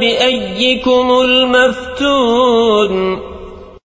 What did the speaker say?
بأيكم المفتون